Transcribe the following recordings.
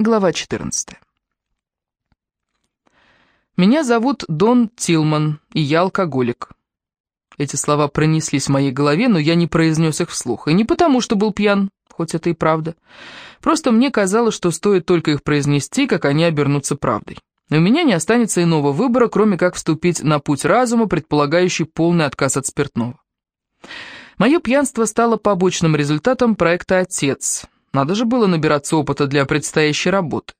Глава 14. Меня зовут Дон Тилман, и я алкоголик. Эти слова пронеслись в моей голове, но я не произнес их вслух. И не потому, что был пьян, хоть это и правда. Просто мне казалось, что стоит только их произнести, как они обернутся правдой. И у меня не останется иного выбора, кроме как вступить на путь разума, предполагающий полный отказ от спиртного. Мое пьянство стало побочным результатом проекта «Отец», надо же было набираться опыта для предстоящей работы.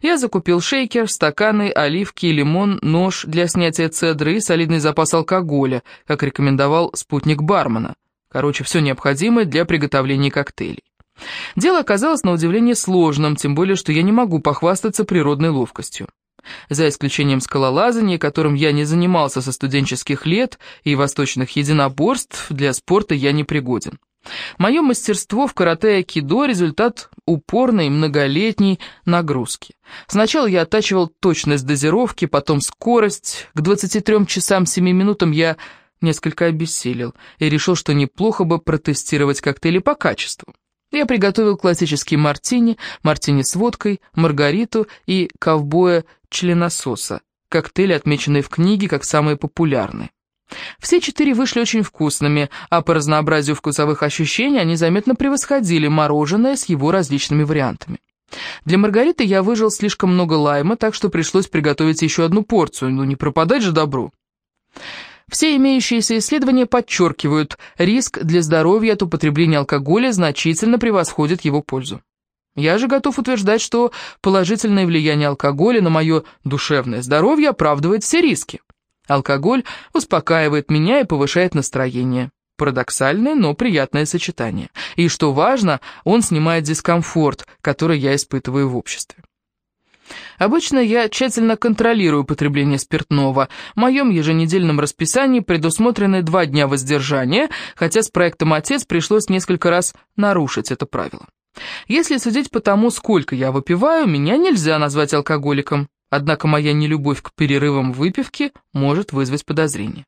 Я закупил шейкер, стаканы, оливки, лимон, нож для снятия цедры и солидный запас алкоголя, как рекомендовал спутник бармена. Короче, все необходимое для приготовления коктейлей. Дело оказалось на удивление сложным, тем более, что я не могу похвастаться природной ловкостью. За исключением скалолазания, которым я не занимался со студенческих лет, и восточных единоборств, для спорта я не пригоден. Мое мастерство в карате-айкидо – результат упорной многолетней нагрузки. Сначала я оттачивал точность дозировки, потом скорость. К 23 часам 7 минутам я несколько обессилел и решил, что неплохо бы протестировать коктейли по качеству. Я приготовил классический мартини, мартини с водкой, маргариту и ковбоя-членососа, коктейли, отмеченные в книге как самые популярные. Все четыре вышли очень вкусными, а по разнообразию вкусовых ощущений они заметно превосходили мороженое с его различными вариантами. Для Маргариты я выжил слишком много лайма, так что пришлось приготовить еще одну порцию, ну не пропадать же добру. Все имеющиеся исследования подчеркивают, риск для здоровья от употребления алкоголя значительно превосходит его пользу. Я же готов утверждать, что положительное влияние алкоголя на мое душевное здоровье оправдывает все риски. Алкоголь успокаивает меня и повышает настроение. Парадоксальное, но приятное сочетание. И, что важно, он снимает дискомфорт, который я испытываю в обществе. Обычно я тщательно контролирую потребление спиртного. В моем еженедельном расписании предусмотрены два дня воздержания, хотя с проектом «Отец» пришлось несколько раз нарушить это правило. Если судить по тому, сколько я выпиваю, меня нельзя назвать алкоголиком. Однако моя нелюбовь к перерывам выпивки может вызвать подозрение.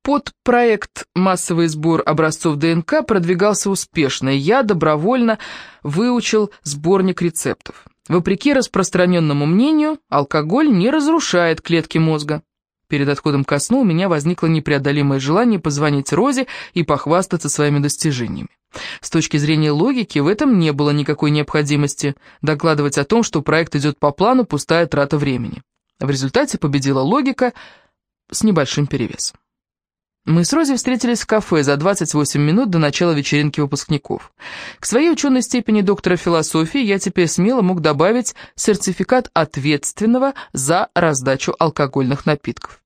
Под проект «Массовый сбор образцов ДНК» продвигался успешно, и я добровольно выучил сборник рецептов. Вопреки распространенному мнению, алкоголь не разрушает клетки мозга. Перед отходом ко сну у меня возникло непреодолимое желание позвонить Розе и похвастаться своими достижениями. С точки зрения логики, в этом не было никакой необходимости. Докладывать о том, что проект идет по плану, пустая трата времени. В результате победила логика с небольшим перевесом. Мы с Рози встретились в кафе за 28 минут до начала вечеринки выпускников. К своей ученой степени доктора философии я теперь смело мог добавить сертификат ответственного за раздачу алкогольных напитков.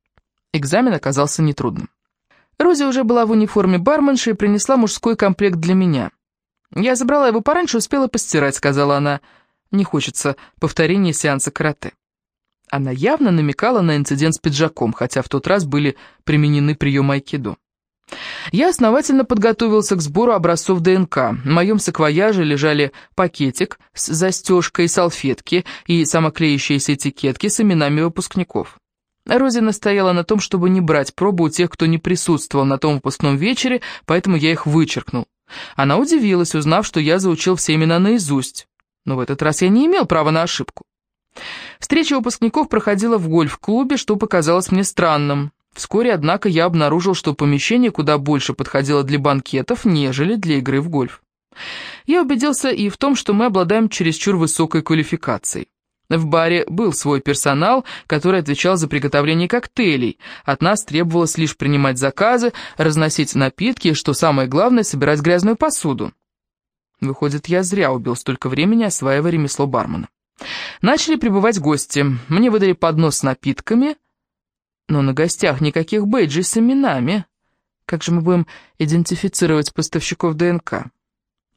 Экзамен оказался нетрудным. Рози уже была в униформе барменши и принесла мужской комплект для меня. «Я забрала его пораньше, успела постирать», — сказала она. «Не хочется повторения сеанса карате». Она явно намекала на инцидент с пиджаком, хотя в тот раз были применены приемы айкидо. Я основательно подготовился к сбору образцов ДНК. В моем саквояже лежали пакетик с застежкой, салфетки и самоклеящиеся этикетки с именами выпускников. Рози настояла на том, чтобы не брать пробу у тех, кто не присутствовал на том выпускном вечере, поэтому я их вычеркнул. Она удивилась, узнав, что я заучил все имена наизусть. Но в этот раз я не имел права на ошибку. Встреча выпускников проходила в гольф-клубе, что показалось мне странным. Вскоре, однако, я обнаружил, что помещение куда больше подходило для банкетов, нежели для игры в гольф. Я убедился и в том, что мы обладаем чересчур высокой квалификацией. В баре был свой персонал, который отвечал за приготовление коктейлей. От нас требовалось лишь принимать заказы, разносить напитки и, что самое главное, собирать грязную посуду. Выходит, я зря убил столько времени, осваивая ремесло бармена. Начали прибывать гости. Мне выдали поднос с напитками, но на гостях никаких бейджей с именами. Как же мы будем идентифицировать поставщиков ДНК?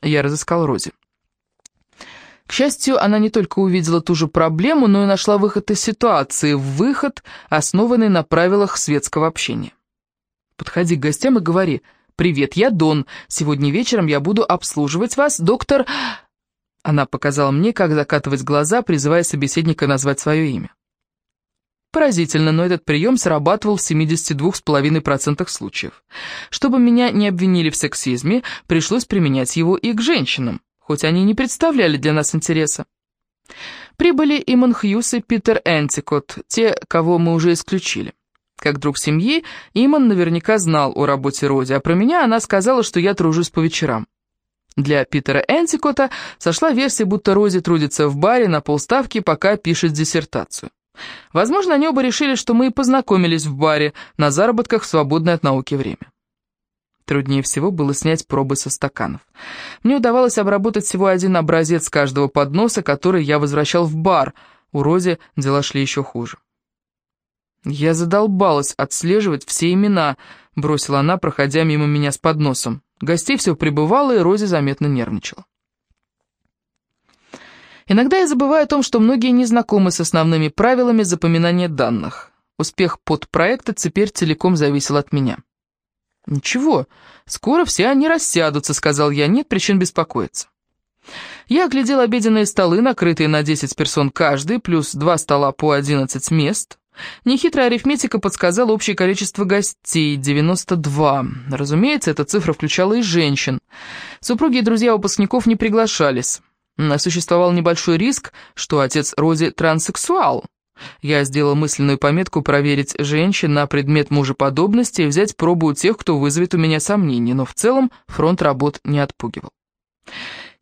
Я разыскал Рози. К счастью, она не только увидела ту же проблему, но и нашла выход из ситуации, выход, основанный на правилах светского общения. Подходи к гостям и говори, «Привет, я Дон. Сегодня вечером я буду обслуживать вас, доктор...» Она показала мне, как закатывать глаза, призывая собеседника назвать свое имя. Поразительно, но этот прием срабатывал в 72,5% случаев. Чтобы меня не обвинили в сексизме, пришлось применять его и к женщинам хоть они не представляли для нас интереса. Прибыли и Монхьюс, и Питер Энтикот, те, кого мы уже исключили. Как друг семьи, Иман наверняка знал о работе Роди, а про меня она сказала, что я тружусь по вечерам. Для Питера Энтикота сошла версия, будто Рози трудится в баре на полставки, пока пишет диссертацию. Возможно, они оба решили, что мы и познакомились в баре, на заработках в свободное от науки время. Труднее всего было снять пробы со стаканов. Мне удавалось обработать всего один образец каждого подноса, который я возвращал в бар. У Рози дела шли еще хуже. «Я задолбалась отслеживать все имена», — бросила она, проходя мимо меня с подносом. Гостей все прибывало, и Рози заметно нервничала. Иногда я забываю о том, что многие не знакомы с основными правилами запоминания данных. Успех подпроекта теперь целиком зависел от меня. «Ничего, скоро все они рассядутся», — сказал я, — «нет причин беспокоиться». Я оглядел обеденные столы, накрытые на 10 персон каждый, плюс два стола по 11 мест. Нехитрая арифметика подсказала общее количество гостей — 92. Разумеется, эта цифра включала и женщин. Супруги и друзья выпускников не приглашались. Существовал небольшой риск, что отец Рози транссексуал. Я сделал мысленную пометку проверить женщин на предмет мужеподобности и взять пробу у тех, кто вызовет у меня сомнения, но в целом фронт работ не отпугивал.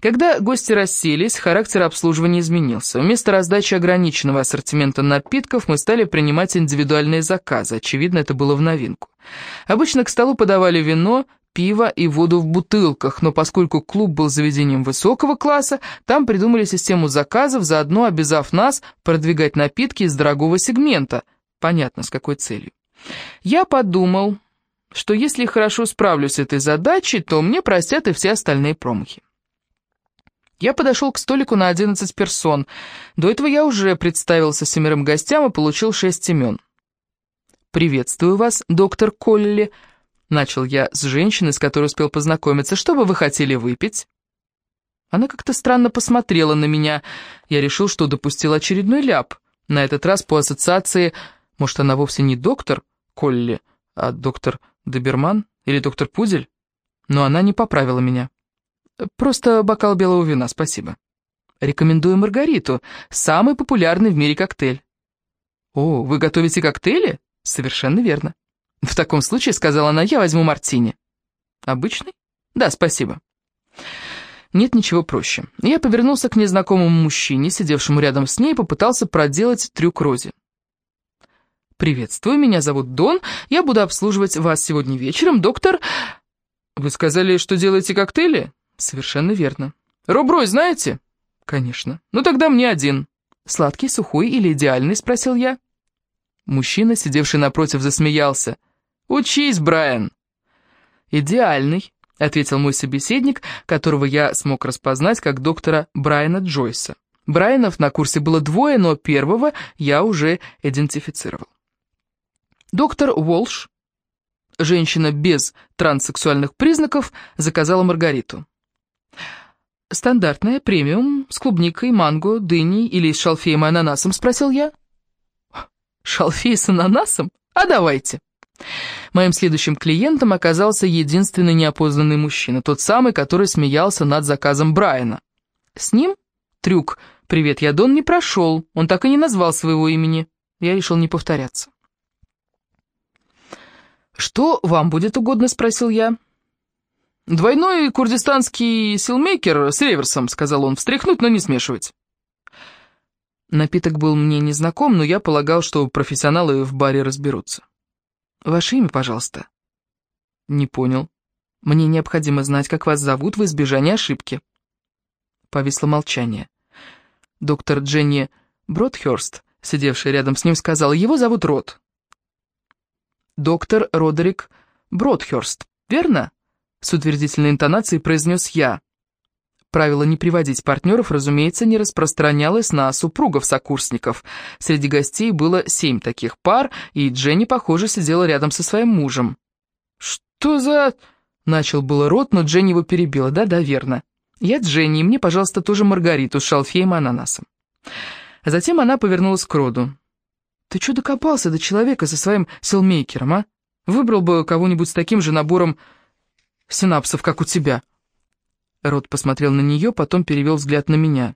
Когда гости расселись, характер обслуживания изменился. Вместо раздачи ограниченного ассортимента напитков мы стали принимать индивидуальные заказы. Очевидно, это было в новинку. Обычно к столу подавали вино, пиво и воду в бутылках, но поскольку клуб был заведением высокого класса, там придумали систему заказов, заодно обязав нас продвигать напитки из дорогого сегмента. Понятно, с какой целью. Я подумал, что если хорошо справлюсь с этой задачей, то мне простят и все остальные промахи. Я подошел к столику на 11 персон. До этого я уже представился семерым гостям и получил шесть имен. «Приветствую вас, доктор Колли», — начал я с женщиной, с которой успел познакомиться. «Что бы вы хотели выпить?» Она как-то странно посмотрела на меня. Я решил, что допустил очередной ляп. На этот раз по ассоциации, может, она вовсе не доктор Колли, а доктор Доберман или доктор Пудель? Но она не поправила меня. Просто бокал белого вина, спасибо. Рекомендую Маргариту, самый популярный в мире коктейль. О, вы готовите коктейли? Совершенно верно. В таком случае, сказала она, я возьму мартини. Обычный? Да, спасибо. Нет ничего проще. Я повернулся к незнакомому мужчине, сидевшему рядом с ней, и попытался проделать трюк Рози. «Приветствую, меня зовут Дон, я буду обслуживать вас сегодня вечером, доктор...» «Вы сказали, что делаете коктейли?» «Совершенно верно. Руброй знаете?» «Конечно. Ну тогда мне один». «Сладкий, сухой или идеальный?» — спросил я. Мужчина, сидевший напротив, засмеялся. «Учись, Брайан!» «Идеальный», — ответил мой собеседник, которого я смог распознать как доктора Брайана Джойса. Брайанов на курсе было двое, но первого я уже идентифицировал. Доктор Уолш, женщина без транссексуальных признаков, заказала Маргариту. «Стандартная, премиум, с клубникой, манго, дыней или с шалфеем и ананасом?» — спросил я. «Шалфей с ананасом? А давайте!» Моим следующим клиентом оказался единственный неопознанный мужчина, тот самый, который смеялся над заказом Брайана. С ним трюк «Привет, я Дон» не прошел, он так и не назвал своего имени. Я решил не повторяться. «Что вам будет угодно?» — спросил я. «Двойной курдистанский силмейкер с реверсом», — сказал он, — «встряхнуть, но не смешивать». Напиток был мне незнаком, но я полагал, что профессионалы в баре разберутся. «Ваше имя, пожалуйста». «Не понял. Мне необходимо знать, как вас зовут в избежание ошибки». Повисло молчание. Доктор Дженни Бродхерст, сидевший рядом с ним, сказал, его зовут Рот. «Доктор Родерик Бродхерст, верно?» С утвердительной интонацией произнес я. Правило не приводить партнеров, разумеется, не распространялось на супругов-сокурсников. Среди гостей было семь таких пар, и Дженни, похоже, сидела рядом со своим мужем. «Что за...» — начал было рот, но Дженни его перебила. «Да-да, верно. Я Дженни, и мне, пожалуйста, тоже Маргариту с шалфеем и ананасом». Затем она повернулась к роду. «Ты что докопался до человека со своим селмейкером, а? Выбрал бы кого-нибудь с таким же набором синапсов, как у тебя». Рот посмотрел на нее, потом перевел взгляд на меня.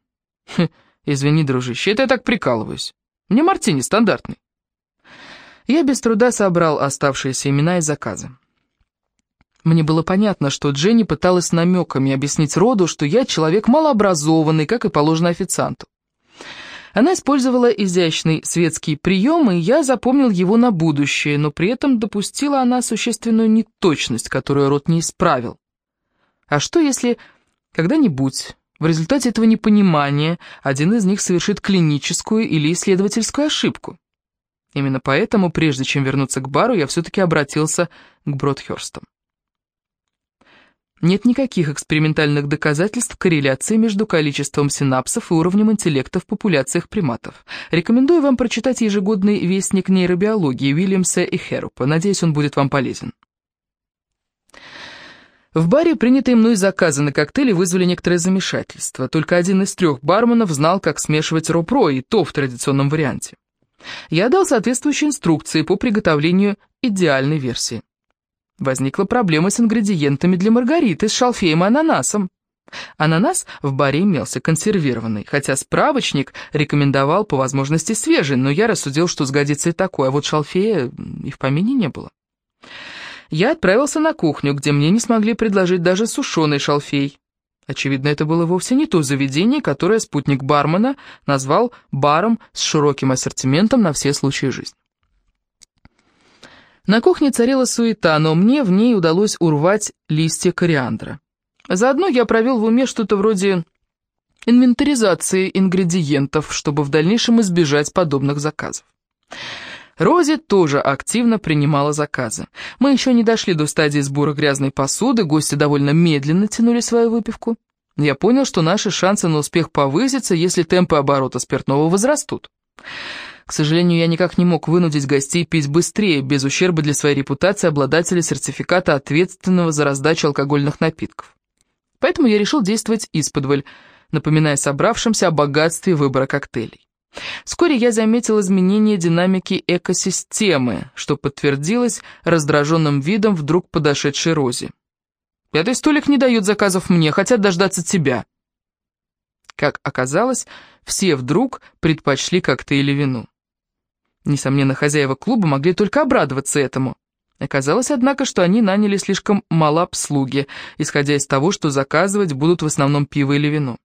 «Хм, извини, дружище, это я так прикалываюсь. Мне мартини стандартный». Я без труда собрал оставшиеся имена и заказы. Мне было понятно, что Дженни пыталась намеками объяснить Роду, что я человек малообразованный, как и положено официанту. Она использовала изящный светский прием, и я запомнил его на будущее, но при этом допустила она существенную неточность, которую Рот не исправил. А что, если когда-нибудь в результате этого непонимания один из них совершит клиническую или исследовательскую ошибку? Именно поэтому, прежде чем вернуться к бару, я все-таки обратился к Бродхерстам. Нет никаких экспериментальных доказательств корреляции между количеством синапсов и уровнем интеллекта в популяциях приматов. Рекомендую вам прочитать ежегодный вестник нейробиологии Уильямса и Херупа. Надеюсь, он будет вам полезен. В баре принятые мной заказы на коктейли вызвали некоторое замешательство. Только один из трех барменов знал, как смешивать ропро, и то в традиционном варианте. Я дал соответствующие инструкции по приготовлению идеальной версии. Возникла проблема с ингредиентами для маргариты с шалфеем и ананасом. Ананас в баре имелся консервированный, хотя справочник рекомендовал по возможности свежий, но я рассудил, что сгодится и такой, а вот шалфея и в помине не было. Я отправился на кухню, где мне не смогли предложить даже сушеный шалфей. Очевидно, это было вовсе не то заведение, которое спутник бармена назвал баром с широким ассортиментом на все случаи жизни. На кухне царила суета, но мне в ней удалось урвать листья кориандра. Заодно я провел в уме что-то вроде инвентаризации ингредиентов, чтобы в дальнейшем избежать подобных заказов. Рози тоже активно принимала заказы. Мы еще не дошли до стадии сбора грязной посуды, гости довольно медленно тянули свою выпивку. Я понял, что наши шансы на успех повысятся, если темпы оборота спиртного возрастут. К сожалению, я никак не мог вынудить гостей пить быстрее, без ущерба для своей репутации обладателя сертификата ответственного за раздачу алкогольных напитков. Поэтому я решил действовать исподволь, напоминая собравшимся о богатстве выбора коктейлей. Вскоре я заметил изменение динамики экосистемы, что подтвердилось раздраженным видом вдруг подошедшей Рози. «Пятый столик не дает заказов мне, хотят дождаться тебя». Как оказалось, все вдруг предпочли коктейли вину. Несомненно, хозяева клуба могли только обрадоваться этому. Оказалось, однако, что они наняли слишком мало обслуги, исходя из того, что заказывать будут в основном пиво или вино.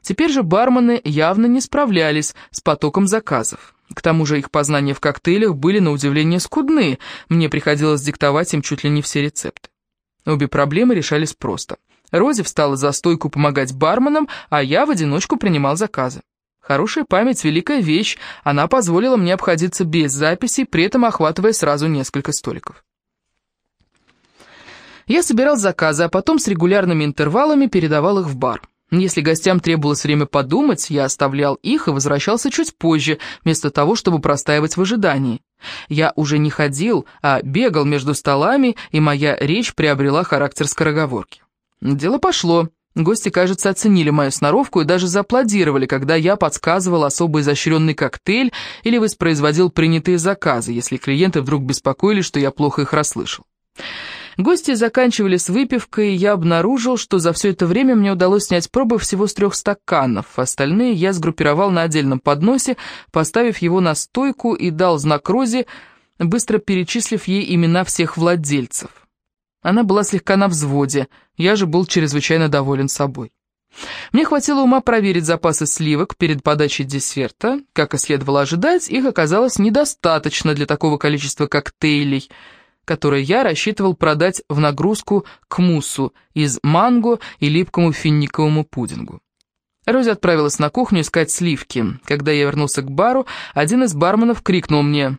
Теперь же бармены явно не справлялись с потоком заказов. К тому же их познания в коктейлях были на удивление скудны, мне приходилось диктовать им чуть ли не все рецепты. Обе проблемы решались просто. Рози встала за стойку помогать барменам, а я в одиночку принимал заказы. Хорошая память — великая вещь, она позволила мне обходиться без записей, при этом охватывая сразу несколько столиков. Я собирал заказы, а потом с регулярными интервалами передавал их в бар. Если гостям требовалось время подумать, я оставлял их и возвращался чуть позже, вместо того, чтобы простаивать в ожидании. Я уже не ходил, а бегал между столами, и моя речь приобрела характер скороговорки. Дело пошло. Гости, кажется, оценили мою сноровку и даже зааплодировали, когда я подсказывал особо изощренный коктейль или воспроизводил принятые заказы, если клиенты вдруг беспокоились, что я плохо их расслышал. Гости заканчивали с выпивкой, и я обнаружил, что за все это время мне удалось снять пробы всего с трех стаканов. Остальные я сгруппировал на отдельном подносе, поставив его на стойку и дал знак Розе, быстро перечислив ей имена всех владельцев. Она была слегка на взводе, я же был чрезвычайно доволен собой. Мне хватило ума проверить запасы сливок перед подачей десерта. Как и следовало ожидать, их оказалось недостаточно для такого количества коктейлей, которые я рассчитывал продать в нагрузку к муссу из манго и липкому финиковому пудингу. Рози отправилась на кухню искать сливки. Когда я вернулся к бару, один из барменов крикнул мне.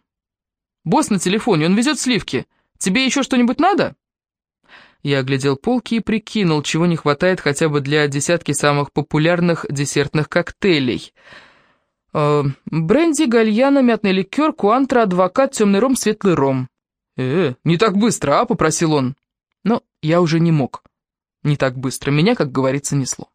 «Босс на телефоне, он везет сливки. Тебе еще что-нибудь надо?» Я оглядел полки и прикинул, чего не хватает хотя бы для десятки самых популярных десертных коктейлей. Э, бренди, гальяна, мятный ликер, куантра, адвокат, темный ром, светлый ром. «Э, не так быстро, а?» — попросил он. Но я уже не мог. Не так быстро. Меня, как говорится, несло.